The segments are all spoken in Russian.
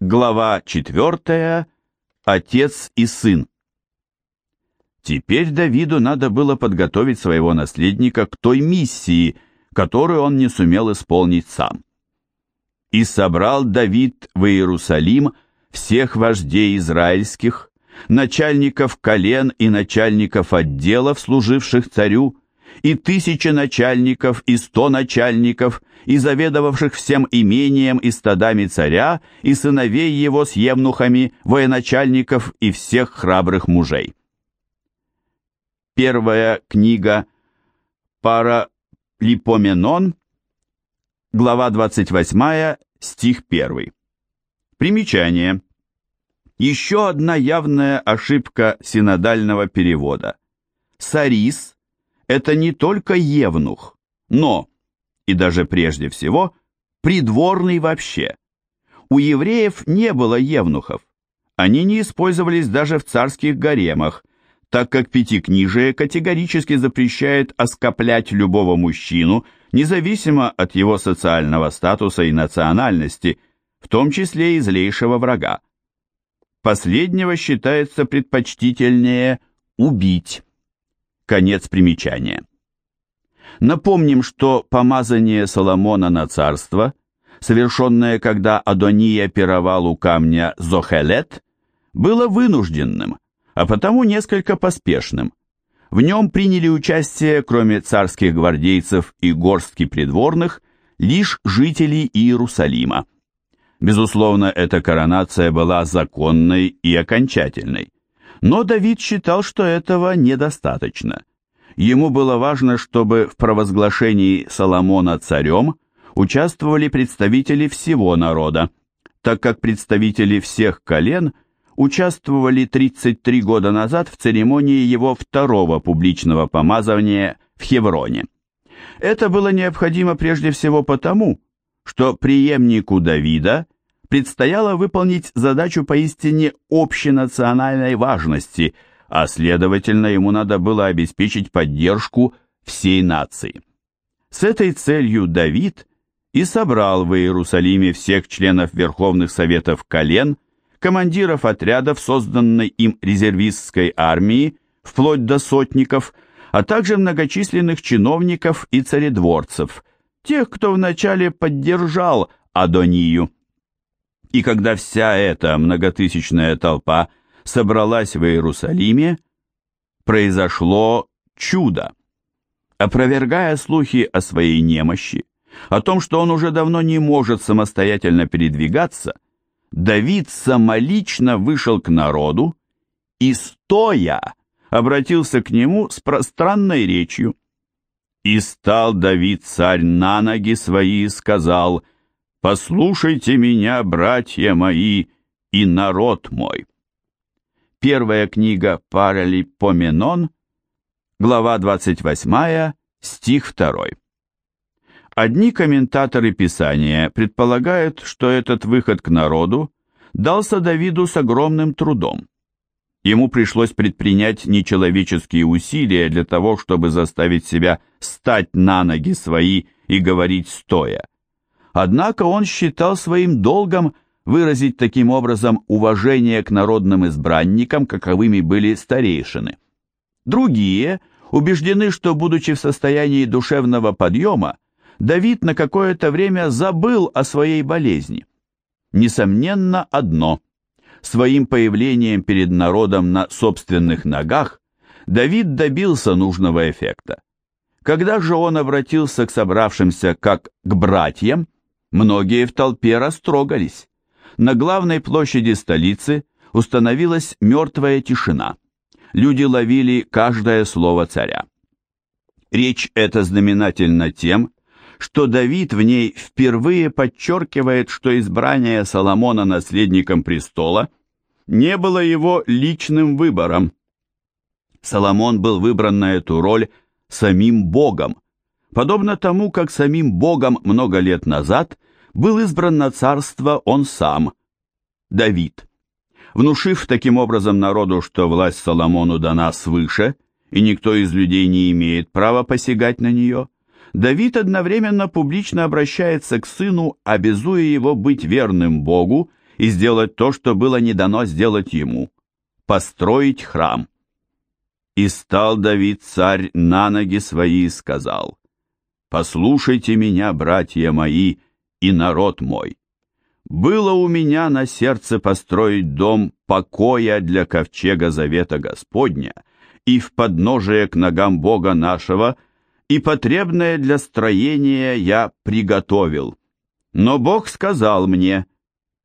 Глава 4. Отец и сын. Теперь Давиду надо было подготовить своего наследника к той миссии, которую он не сумел исполнить сам. «И собрал Давид в Иерусалим всех вождей израильских, начальников колен и начальников отделов, служивших царю, и тысячи начальников, и сто начальников, и заведовавших всем имением и стадами царя, и сыновей его с евнухами, военачальников и всех храбрых мужей. Первая книга Пара Липоменон, глава 28, стих 1. Примечание. Еще одна явная ошибка синодального перевода. Сарис – это не только евнух, но, и даже прежде всего, придворный вообще. У евреев не было евнухов. Они не использовались даже в царских гаремах, так как Пятикнижие категорически запрещает оскоплять любого мужчину, независимо от его социального статуса и национальности, в том числе и злейшего врага. Последнего считается предпочтительнее убить. Конец примечания. Напомним, что помазание Соломона на царство, совершенное, когда Адония пировал у камня Зохелет, было вынужденным, а потому несколько поспешным. В нем приняли участие, кроме царских гвардейцев и горстки придворных, лишь жители Иерусалима. Безусловно, эта коронация была законной и окончательной. Но Давид считал, что этого недостаточно. Ему было важно, чтобы в провозглашении Соломона царем участвовали представители всего народа, так как представители всех колен участвовали 33 года назад в церемонии его второго публичного помазания в Хевроне. Это было необходимо прежде всего потому, что преемнику Давида предстояло выполнить задачу поистине общенациональной важности, а следовательно ему надо было обеспечить поддержку всей нации. С этой целью Давид и собрал в Иерусалиме всех членов Верховных Советов колен, командиров отрядов созданной им резервистской армии, вплоть до сотников, а также многочисленных чиновников и царедворцев, тех, кто вначале поддержал Адонию. И когда вся эта многотысячная толпа собралась в Иерусалиме, произошло чудо. Опровергая слухи о своей немощи, о том, что он уже давно не может самостоятельно передвигаться, Давид самолично вышел к народу и, стоя, обратился к нему с пространной речью. «И стал Давид царь на ноги свои и сказал — Послушайте меня, братья мои и народ мой. Первая книга Паралипоменон, глава 28, стих 2. Одни комментаторы Писания предполагают, что этот выход к народу дался Давиду с огромным трудом. Ему пришлось предпринять нечеловеческие усилия для того, чтобы заставить себя стать на ноги свои и говорить стоя. Однако он считал своим долгом выразить таким образом уважение к народным избранникам, каковыми были старейшины. Другие убеждены, что, будучи в состоянии душевного подъема, Давид на какое-то время забыл о своей болезни. Несомненно, одно. Своим появлением перед народом на собственных ногах Давид добился нужного эффекта. Когда же он обратился к собравшимся как к братьям, Многие в толпе растрогались. На главной площади столицы установилась мертвая тишина. Люди ловили каждое слово царя. Речь эта знаменательна тем, что Давид в ней впервые подчеркивает, что избрание Соломона наследником престола не было его личным выбором. Соломон был выбран на эту роль самим Богом, подобно тому, как самим Богом много лет назад был избран на царство он сам, Давид. Внушив таким образом народу, что власть Соломону дана свыше, и никто из людей не имеет права посягать на нее, Давид одновременно публично обращается к сыну, обязуя его быть верным Богу и сделать то, что было не дано сделать ему – построить храм. И стал Давид царь на ноги свои и сказал, «Послушайте меня, братья мои и народ мой. Было у меня на сердце построить дом покоя для ковчега завета Господня и в подножие к ногам Бога нашего, и потребное для строения я приготовил. Но Бог сказал мне,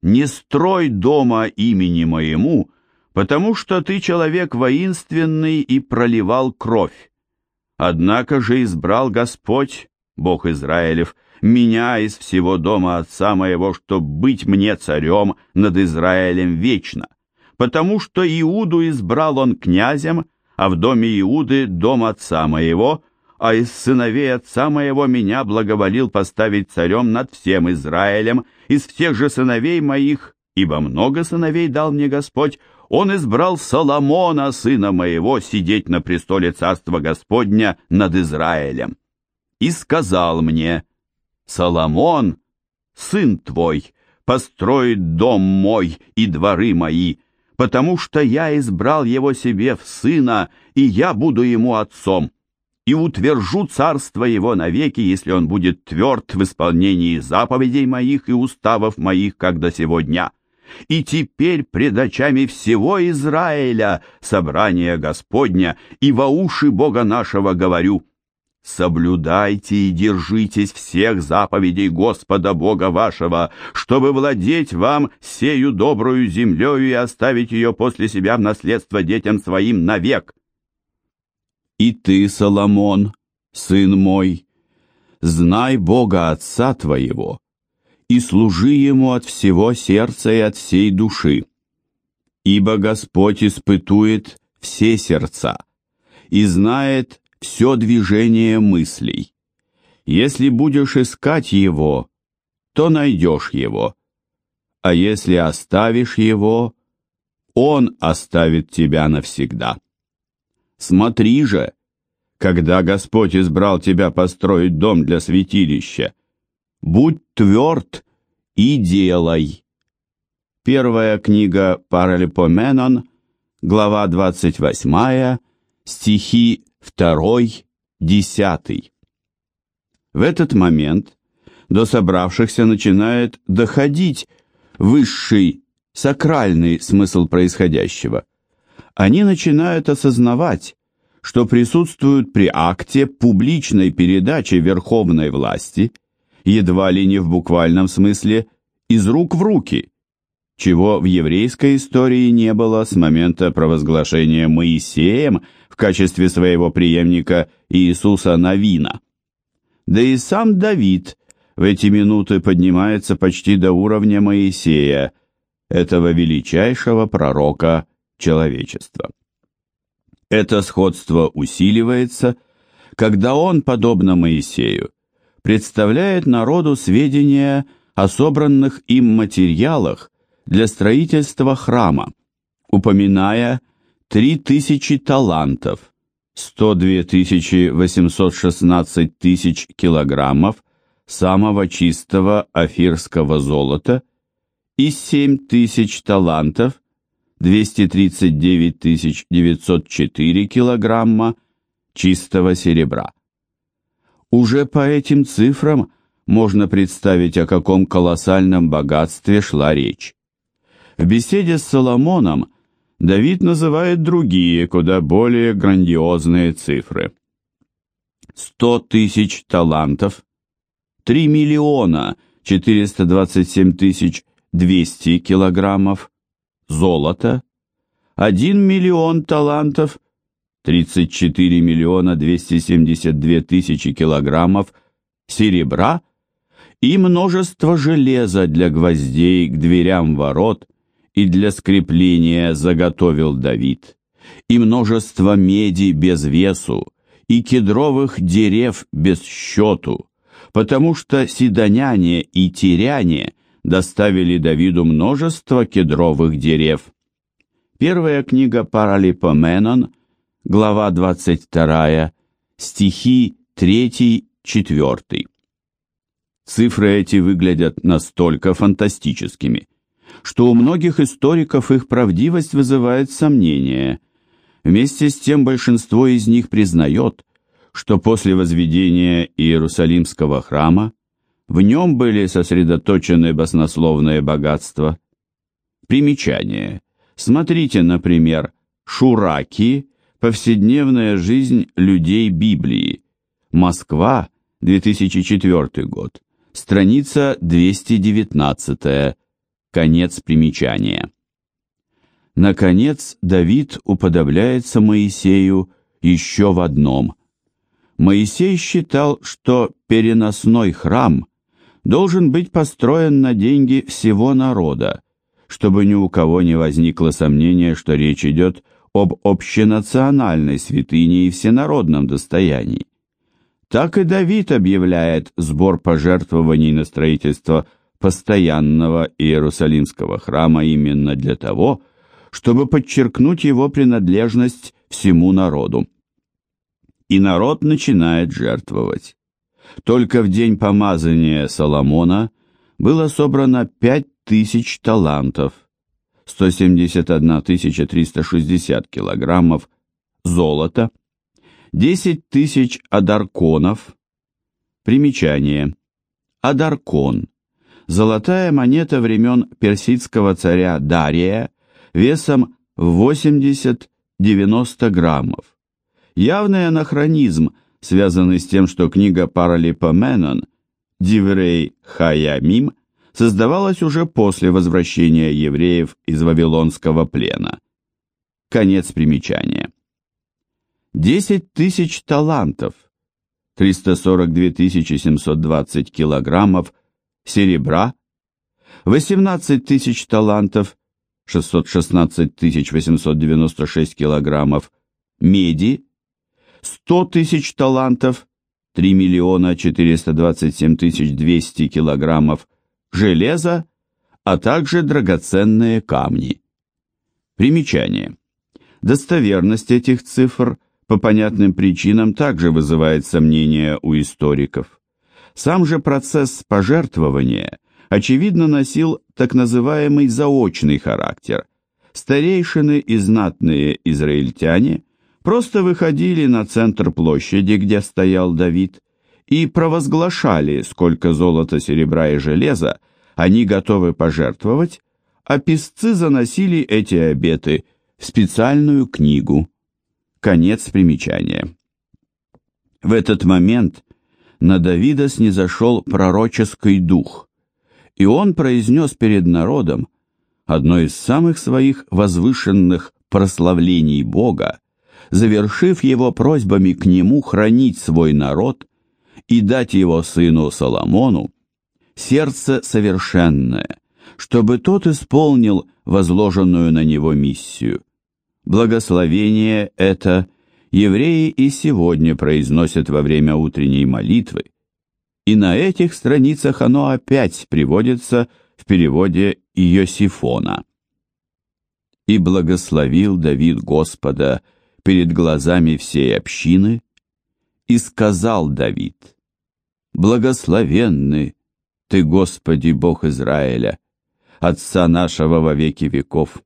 «Не строй дома имени моему, потому что ты человек воинственный и проливал кровь. Однако же избрал Господь, Бог Израилев, меня из всего дома отца моего, чтоб быть мне царем над Израилем вечно, потому что Иуду избрал он князем, а в доме Иуды дом отца моего, а из сыновей отца моего меня благоволил поставить царем над всем Израилем, из всех же сыновей моих, ибо много сыновей дал мне Господь, он избрал Соломона, сына моего, сидеть на престоле царства Господня над Израилем. И сказал мне, Соломон, сын твой, построит дом мой и дворы мои, потому что я избрал его себе в сына, и я буду ему отцом, и утвержу царство его навеки, если он будет тверд в исполнении заповедей моих и уставов моих, как до сего дня» и теперь пред очами всего Израиля собрание Господня, и во уши Бога нашего говорю, соблюдайте и держитесь всех заповедей Господа Бога вашего, чтобы владеть вам сею добрую землею и оставить ее после себя в наследство детям своим навек. И ты, Соломон, сын мой, знай Бога Отца твоего, и служи Ему от всего сердца и от всей души. Ибо Господь испытует все сердца и знает все движение мыслей. Если будешь искать Его, то найдешь Его, а если оставишь Его, Он оставит тебя навсегда. Смотри же, когда Господь избрал тебя построить дом для святилища, Будь тверд и делай. Первая книга Паралипоменон, глава 28, стихи 2, 10. В этот момент до собравшихся начинает доходить высший, сакральный смысл происходящего. Они начинают осознавать, что присутствуют при акте публичной передачи верховной власти – едва ли не в буквальном смысле из рук в руки, чего в еврейской истории не было с момента провозглашения Моисеем в качестве своего преемника Иисуса Навина. Да и сам Давид в эти минуты поднимается почти до уровня Моисея, этого величайшего пророка человечества. Это сходство усиливается, когда он, подобно Моисею, представляет народу сведения о собранных им материалах для строительства храма, упоминая 3000 талантов, 102 816 тысяч килограммов самого чистого афирского золота и 7 тысяч талантов, 239 904 килограмма чистого серебра. Уже по этим цифрам можно представить, о каком колоссальном богатстве шла речь. В беседе с Соломоном Давид называет другие, куда более грандиозные цифры. Сто тысяч талантов, 3 миллиона 427 тысяч 200 килограммов золота, 1 миллион талантов – 34 миллиона 272 тысячи килограммов серебра и множество железа для гвоздей к дверям ворот и для скрепления заготовил Давид, и множество меди без весу, и кедровых дерев без счету, потому что сидоняне и тиряне доставили Давиду множество кедровых дерев. Первая книга Паралипоменон – глава 22, стихи 3-4. Цифры эти выглядят настолько фантастическими, что у многих историков их правдивость вызывает сомнения. Вместе с тем большинство из них признает, что после возведения Иерусалимского храма в нем были сосредоточены баснословные богатства. Примечание. Смотрите, например, Шураки «Повседневная жизнь людей Библии». Москва, 2004 год. Страница 219. Конец примечания. Наконец, Давид уподобляется Моисею еще в одном. Моисей считал, что переносной храм должен быть построен на деньги всего народа, чтобы ни у кого не возникло сомнения, что речь идет об общенациональной святыне и всенародном достоянии. Так и Давид объявляет сбор пожертвований на строительство постоянного Иерусалимского храма именно для того, чтобы подчеркнуть его принадлежность всему народу. И народ начинает жертвовать. Только в день помазания Соломона было собрано пять тысяч талантов, 171 360 килограммов золота, 10 тысяч адарконов. Примечание. Адаркон золотая монета времен персидского царя Дария весом в 80-90 граммов. Явный анахронизм, связанный с тем, что книга Паралипоменон Диврей Хаямим создавалась уже после возвращения евреев из Вавилонского плена. Конец примечания. 10 тысяч талантов, 342 720 килограммов серебра, 18 тысяч талантов, 616 896 килограммов меди, 100 тысяч талантов, 3 миллиона 427 200 килограммов железа, а также драгоценные камни. Примечание. Достоверность этих цифр по понятным причинам также вызывает сомнения у историков. Сам же процесс пожертвования, очевидно, носил так называемый заочный характер. Старейшины и знатные израильтяне просто выходили на центр площади, где стоял Давид, и провозглашали, сколько золота, серебра и железа они готовы пожертвовать, а писцы заносили эти обеты в специальную книгу. Конец примечания. В этот момент на Давида снизошел пророческий дух, и он произнес перед народом одно из самых своих возвышенных прославлений Бога, завершив его просьбами к нему хранить свой народ и дать его сыну Соломону сердце совершенное, чтобы тот исполнил возложенную на него миссию. Благословение это – евреи и сегодня произносят во время утренней молитвы, и на этих страницах оно опять приводится в переводе Иосифона. «И благословил Давид Господа перед глазами всей общины, и сказал Давид, «Благословенны Ты, Господи, Бог Израиля, Отца нашего во веки веков.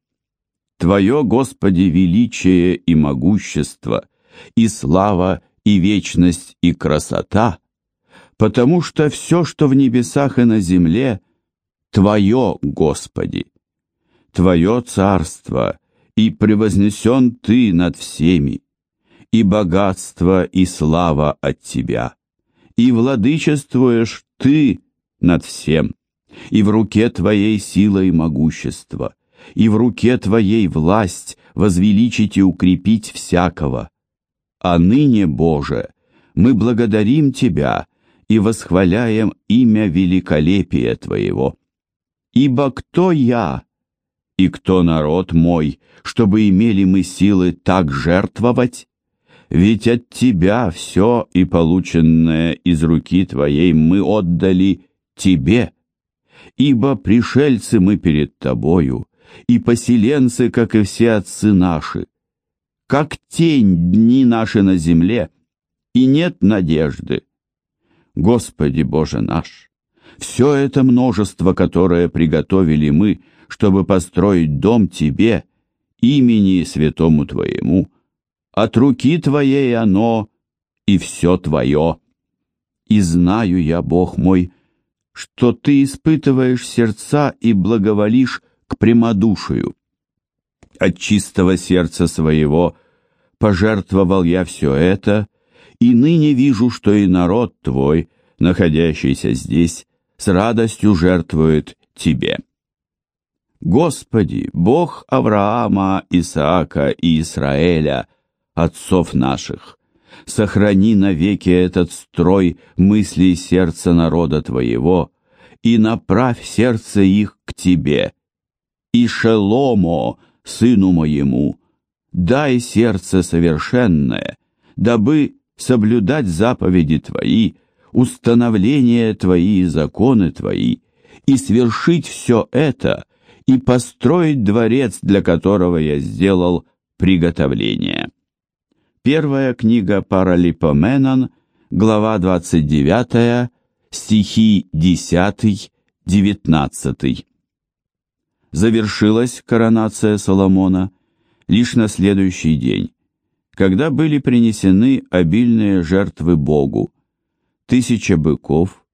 Твое, Господи, величие и могущество — и слава, и вечность, и красота, потому что все, что в небесах и на земле, Твое, Господи. Твое царство, и превознесен Ты над всеми, и богатство, и слава от Тебя, и владычествуешь Ты над всем, и в руке Твоей сила и могущество, и в руке Твоей власть возвеличить и укрепить всякого, а ныне, Боже, мы благодарим Тебя и восхваляем имя великолепия Твоего. Ибо кто я и кто народ мой, чтобы имели мы силы так жертвовать? Ведь от Тебя все и полученное из руки Твоей мы отдали Тебе. Ибо пришельцы мы перед Тобою, и поселенцы, как и все отцы наши, как тень дни наши на земле, и нет надежды. Господи Боже наш, все это множество, которое приготовили мы, чтобы построить дом тебе, имени святому твоему, от руки твоей оно и все твое. И знаю я, Бог мой, что ты испытываешь сердца и благоволишь к прямодушию. От чистого сердца своего пожертвовал я все это, и ныне вижу, что и народ твой, находящийся здесь, с радостью жертвует тебе. Господи, Бог Авраама, Исаака и Израиля, отцов наших, сохрани навеки этот строй мыслей сердца народа Твоего и направь сердце их к Тебе. И Шеломо, сыну моему, дай сердце совершенное, дабы соблюдать заповеди Твои, установления Твои и законы Твои, и свершить все это, и построить дворец, для которого я сделал приготовление. Первая книга Паралипоменон, глава 29, стихи 10-19. Завершилась коронация Соломона лишь на следующий день, когда были принесены обильные жертвы Богу, тысяча быков,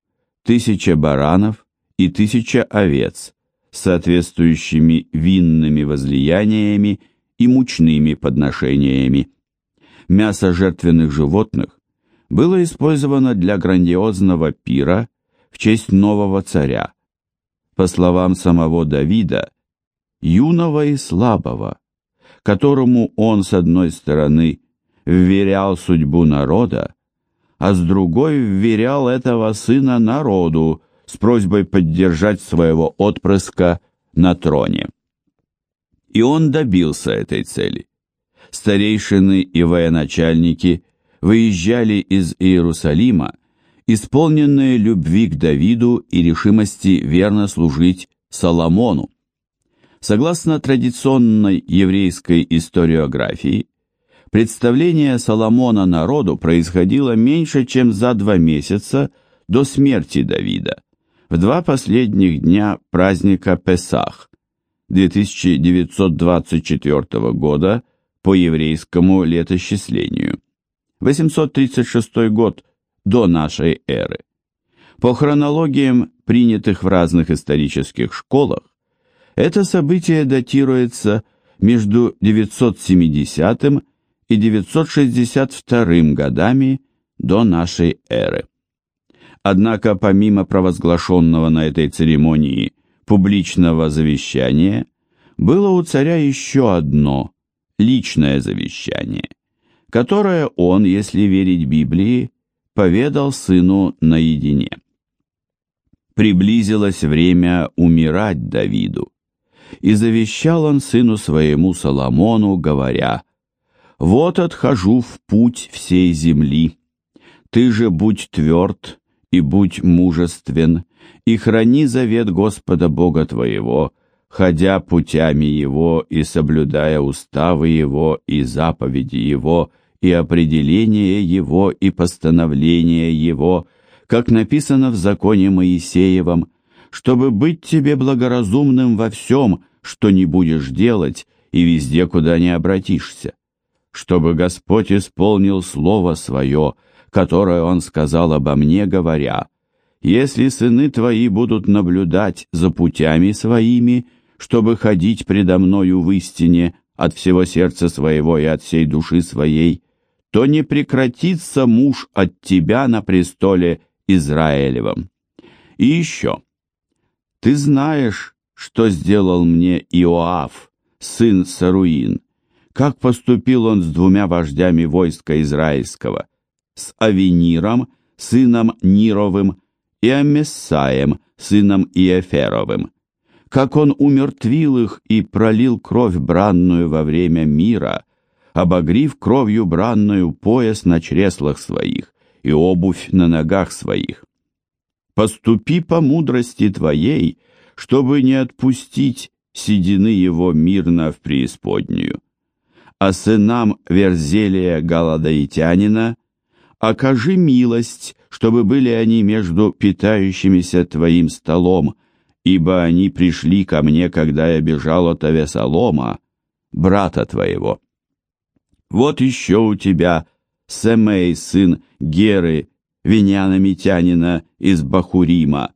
тысяча баранов и тысяча овец, соответствующими винными возлияниями и мучными подношениями. Мясо жертвенных животных было использовано для грандиозного пира в честь нового царя. По словам самого Давида, юного и слабого, которому он, с одной стороны, вверял судьбу народа, а с другой вверял этого сына народу с просьбой поддержать своего отпрыска на троне. И он добился этой цели. Старейшины и военачальники выезжали из Иерусалима, исполненные любви к Давиду и решимости верно служить Соломону. Согласно традиционной еврейской историографии, представление Соломона народу происходило меньше, чем за два месяца до смерти Давида, в два последних дня праздника Песах 2924 года по еврейскому летосчислению. 836 год до нашей эры. По хронологиям, принятых в разных исторических школах, это событие датируется между 970 и 962 годами до нашей эры. Однако помимо провозглашенного на этой церемонии публичного завещания, было у царя еще одно личное завещание, которое он, если верить Библии, поведал сыну наедине. Приблизилось время умирать Давиду, и завещал он сыну своему Соломону, говоря, «Вот отхожу в путь всей земли, ты же будь тверд и будь мужествен, и храни завет Господа Бога твоего, ходя путями Его и соблюдая уставы Его и заповеди Его, и определения Его и постановления Его, как написано в законе Моисеевом, чтобы быть тебе благоразумным во всем, что не будешь делать, и везде, куда не обратишься, чтобы Господь исполнил Слово Свое, которое Он сказал обо мне, говоря, «Если сыны твои будут наблюдать за путями своими, чтобы ходить предо мною в истине от всего сердца своего и от всей души своей, то не прекратится муж от тебя на престоле Израилевом. И еще, ты знаешь, что сделал мне Иоав, сын Саруин, как поступил он с двумя вождями войска израильского, с Авениром, сыном Нировым, и Амессаем, сыном Иеферовым, как он умертвил их и пролил кровь бранную во время мира, обогрив кровью бранную пояс на чреслах своих и обувь на ногах своих. Поступи по мудрости твоей, чтобы не отпустить седины его мирно в преисподнюю. А сынам Верзелия Галадаитянина окажи милость, чтобы были они между питающимися твоим столом, ибо они пришли ко мне, когда я бежал от Авесолома, брата твоего. Вот еще у тебя Семей, сын Геры, Виняна Митянина из Бахурима.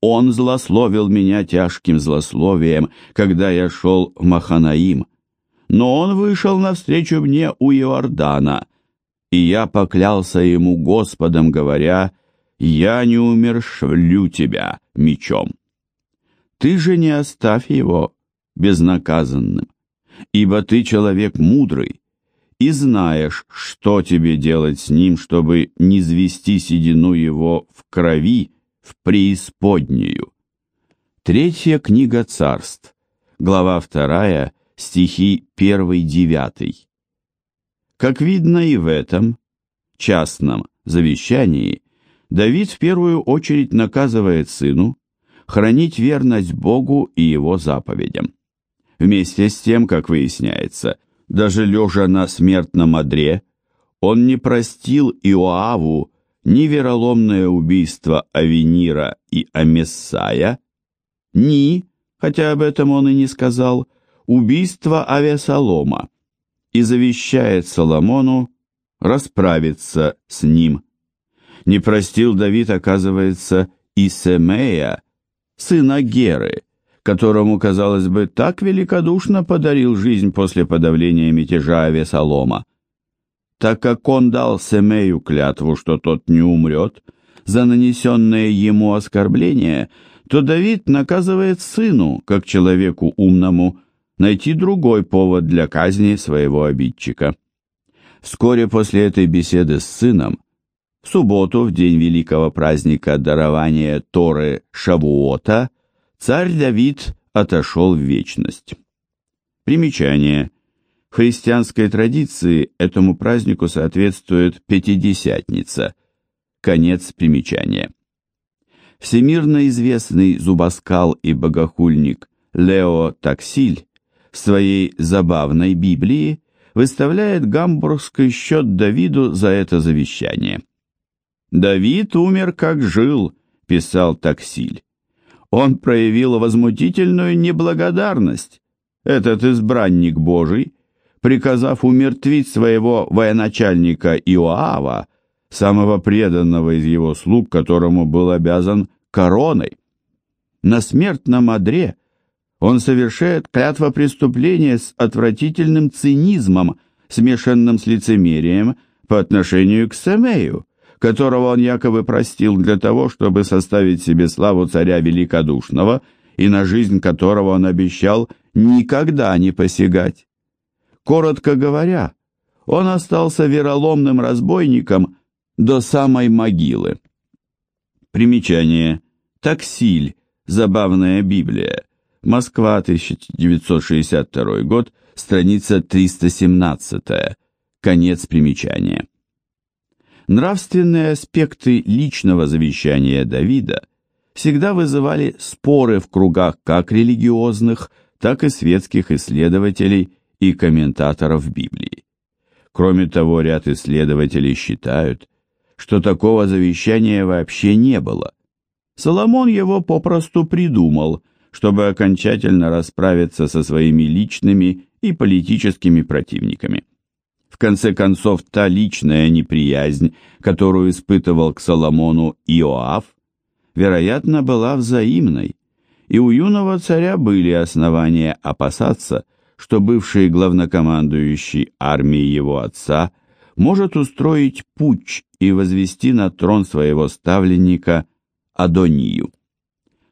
Он злословил меня тяжким злословием, когда я шел в Маханаим. Но он вышел навстречу мне у Иордана, и я поклялся ему Господом, говоря, «Я не умершвлю тебя мечом». Ты же не оставь его безнаказанным, ибо ты человек мудрый, и знаешь, что тебе делать с ним, чтобы не звести седину его в крови в преисподнюю. Третья книга царств, глава вторая, стихи 1-9. Как видно и в этом частном завещании, Давид в первую очередь наказывает сыну хранить верность Богу и его заповедям. Вместе с тем, как выясняется, даже лежа на смертном одре, он не простил Иоаву ни вероломное убийство Авенира и Амессая, ни, хотя об этом он и не сказал, убийство Авесолома и завещает Соломону расправиться с ним. Не простил Давид, оказывается, и Семея, сына Геры, которому, казалось бы, так великодушно подарил жизнь после подавления мятежа Авесолома. Так как он дал Семею клятву, что тот не умрет, за нанесенное ему оскорбление, то Давид наказывает сыну, как человеку умному, найти другой повод для казни своего обидчика. Вскоре после этой беседы с сыном, в субботу, в день великого праздника дарования Торы Шавуота, царь Давид отошел в вечность. Примечание. В христианской традиции этому празднику соответствует Пятидесятница. Конец примечания. Всемирно известный зубоскал и богохульник Лео Таксиль в своей забавной Библии выставляет гамбургский счет Давиду за это завещание. «Давид умер, как жил», — писал Таксиль. «Он проявил возмутительную неблагодарность, этот избранник Божий, приказав умертвить своего военачальника Иоава, самого преданного из его слуг, которому был обязан короной. На смертном одре — он совершает клятва преступления с отвратительным цинизмом, смешанным с лицемерием по отношению к Семею, которого он якобы простил для того, чтобы составить себе славу царя великодушного и на жизнь которого он обещал никогда не посягать. Коротко говоря, он остался вероломным разбойником до самой могилы. Примечание. Таксиль. Забавная Библия. Москва, 1962 год, страница 317, конец примечания. Нравственные аспекты личного завещания Давида всегда вызывали споры в кругах как религиозных, так и светских исследователей и комментаторов Библии. Кроме того, ряд исследователей считают, что такого завещания вообще не было. Соломон его попросту придумал – чтобы окончательно расправиться со своими личными и политическими противниками. В конце концов, та личная неприязнь, которую испытывал к Соломону Иоав, вероятно, была взаимной, и у юного царя были основания опасаться, что бывший главнокомандующий армией его отца может устроить путч и возвести на трон своего ставленника Адонию.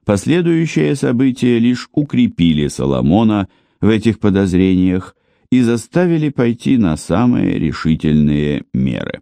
Последующие события лишь укрепили Соломона в этих подозрениях и заставили пойти на самые решительные меры.